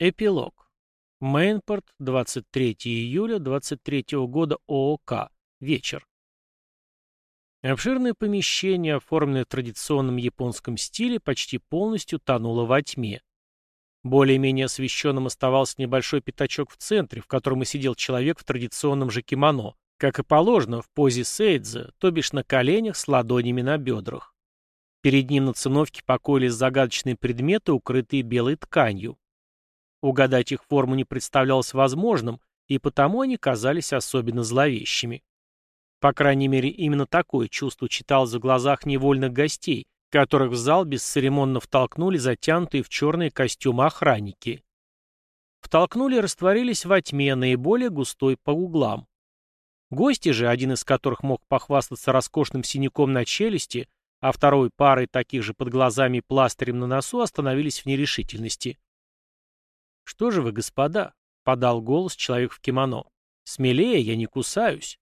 Эпилог. Мейнпорт, 23 июля 23 года ООК. Вечер. Обширное помещение, оформленное в традиционном японском стиле, почти полностью тонуло во тьме. Более-менее освещенным оставался небольшой пятачок в центре, в котором и сидел человек в традиционном же кимоно, как и положено, в позе сейдзе, то бишь на коленях с ладонями на бедрах. Перед ним на циновке покоились загадочные предметы, укрытые белой тканью. Угадать их форму не представлялось возможным, и потому они казались особенно зловещими. По крайней мере, именно такое чувство читалось в глазах невольных гостей, которых в зал бесцеремонно втолкнули затянутые в черные костюмы охранники. Втолкнули и растворились во тьме, наиболее густой по углам. Гости же, один из которых мог похвастаться роскошным синяком на челюсти, а второй парой таких же под глазами и пластырем на носу, остановились в нерешительности. «Что же вы, господа?» — подал голос человек в кимоно. «Смелее, я не кусаюсь».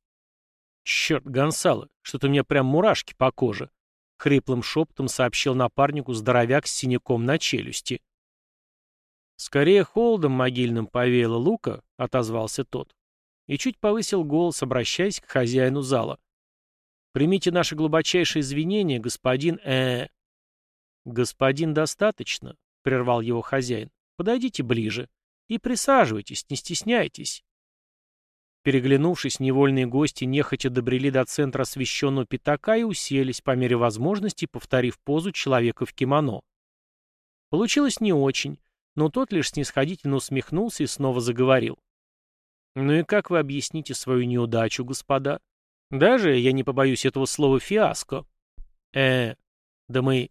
«Черт, Гонсало, что-то у меня прям мурашки по коже», — хриплым шепотом сообщил напарнику здоровяк с синяком на челюсти. «Скорее холодом могильным повеяло лука», — отозвался тот. И чуть повысил голос, обращаясь к хозяину зала. «Примите наши глубочайшие извинения, господин э «Господин достаточно», — прервал его хозяин. Подойдите ближе. И присаживайтесь, не стесняйтесь. Переглянувшись, невольные гости нехотя добрели до центра освещенного пятака и уселись, по мере возможности, повторив позу человека в кимоно. Получилось не очень, но тот лишь снисходительно усмехнулся и снова заговорил. «Ну и как вы объясните свою неудачу, господа? Даже, я не побоюсь этого слова, фиаско. Э, да мы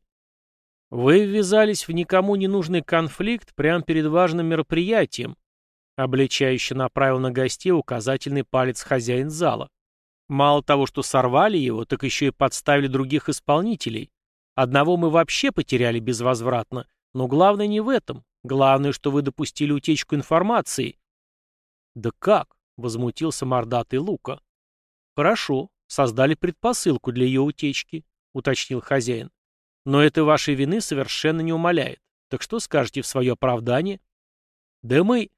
вы ввязались в никому не нужный конфликт прямо перед важным мероприятием, обличающе направил на гостей указательный палец хозяин зала. Мало того, что сорвали его, так еще и подставили других исполнителей. Одного мы вообще потеряли безвозвратно, но главное не в этом. Главное, что вы допустили утечку информации. Да как? Возмутился мордатый Лука. Хорошо, создали предпосылку для ее утечки, уточнил хозяин. Но это вашей вины совершенно не умаляет. Так что скажете в свое оправдание? Да мы...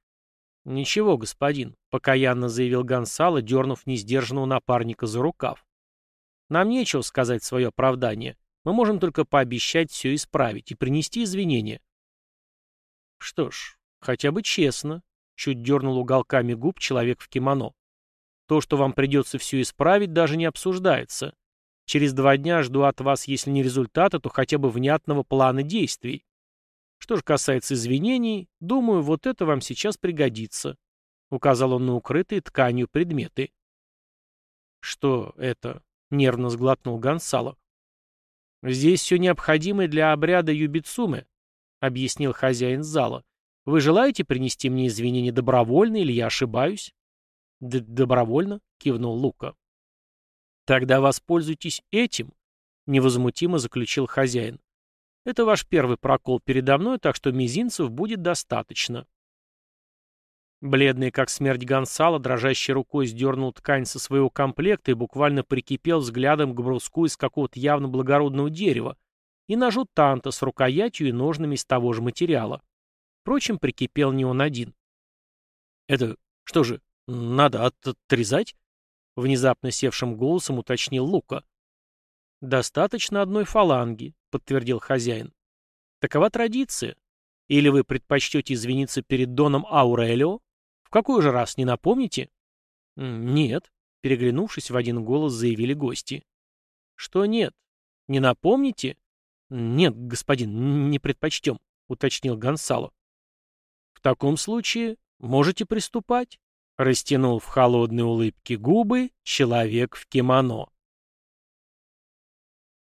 Ничего, господин, покаянно заявил Гонсало, дернув несдержанного напарника за рукав. Нам нечего сказать свое оправдание. Мы можем только пообещать все исправить и принести извинения. Что ж, хотя бы честно, чуть дернул уголками губ человек в кимоно. То, что вам придется все исправить, даже не обсуждается. Через два дня жду от вас, если не результата, то хотя бы внятного плана действий. Что же касается извинений, думаю, вот это вам сейчас пригодится. Указал он на укрытые тканью предметы. Что это? Нервно сглотнул Гонсало. Здесь все необходимое для обряда юбицумы, объяснил хозяин зала. Вы желаете принести мне извинения добровольно или я ошибаюсь? Д добровольно, кивнул Лука. «Тогда воспользуйтесь этим», — невозмутимо заключил хозяин. «Это ваш первый прокол передо мной, так что мизинцев будет достаточно». Бледный, как смерть Гонсала, дрожащей рукой сдернул ткань со своего комплекта и буквально прикипел взглядом к бруску из какого-то явно благородного дерева и ножу танта с рукоятью и ножными из того же материала. Впрочем, прикипел не он один. «Это что же, надо отрезать?» Внезапно севшим голосом уточнил Лука. «Достаточно одной фаланги», — подтвердил хозяин. «Такова традиция. Или вы предпочтете извиниться перед Доном Аурелио? В какой же раз, не напомните?» «Нет», — переглянувшись в один голос, заявили гости. «Что нет? Не напомните?» «Нет, господин, не предпочтем», — уточнил Гонсало. «В таком случае можете приступать», Растянул в холодной улыбке губы человек в кимоно.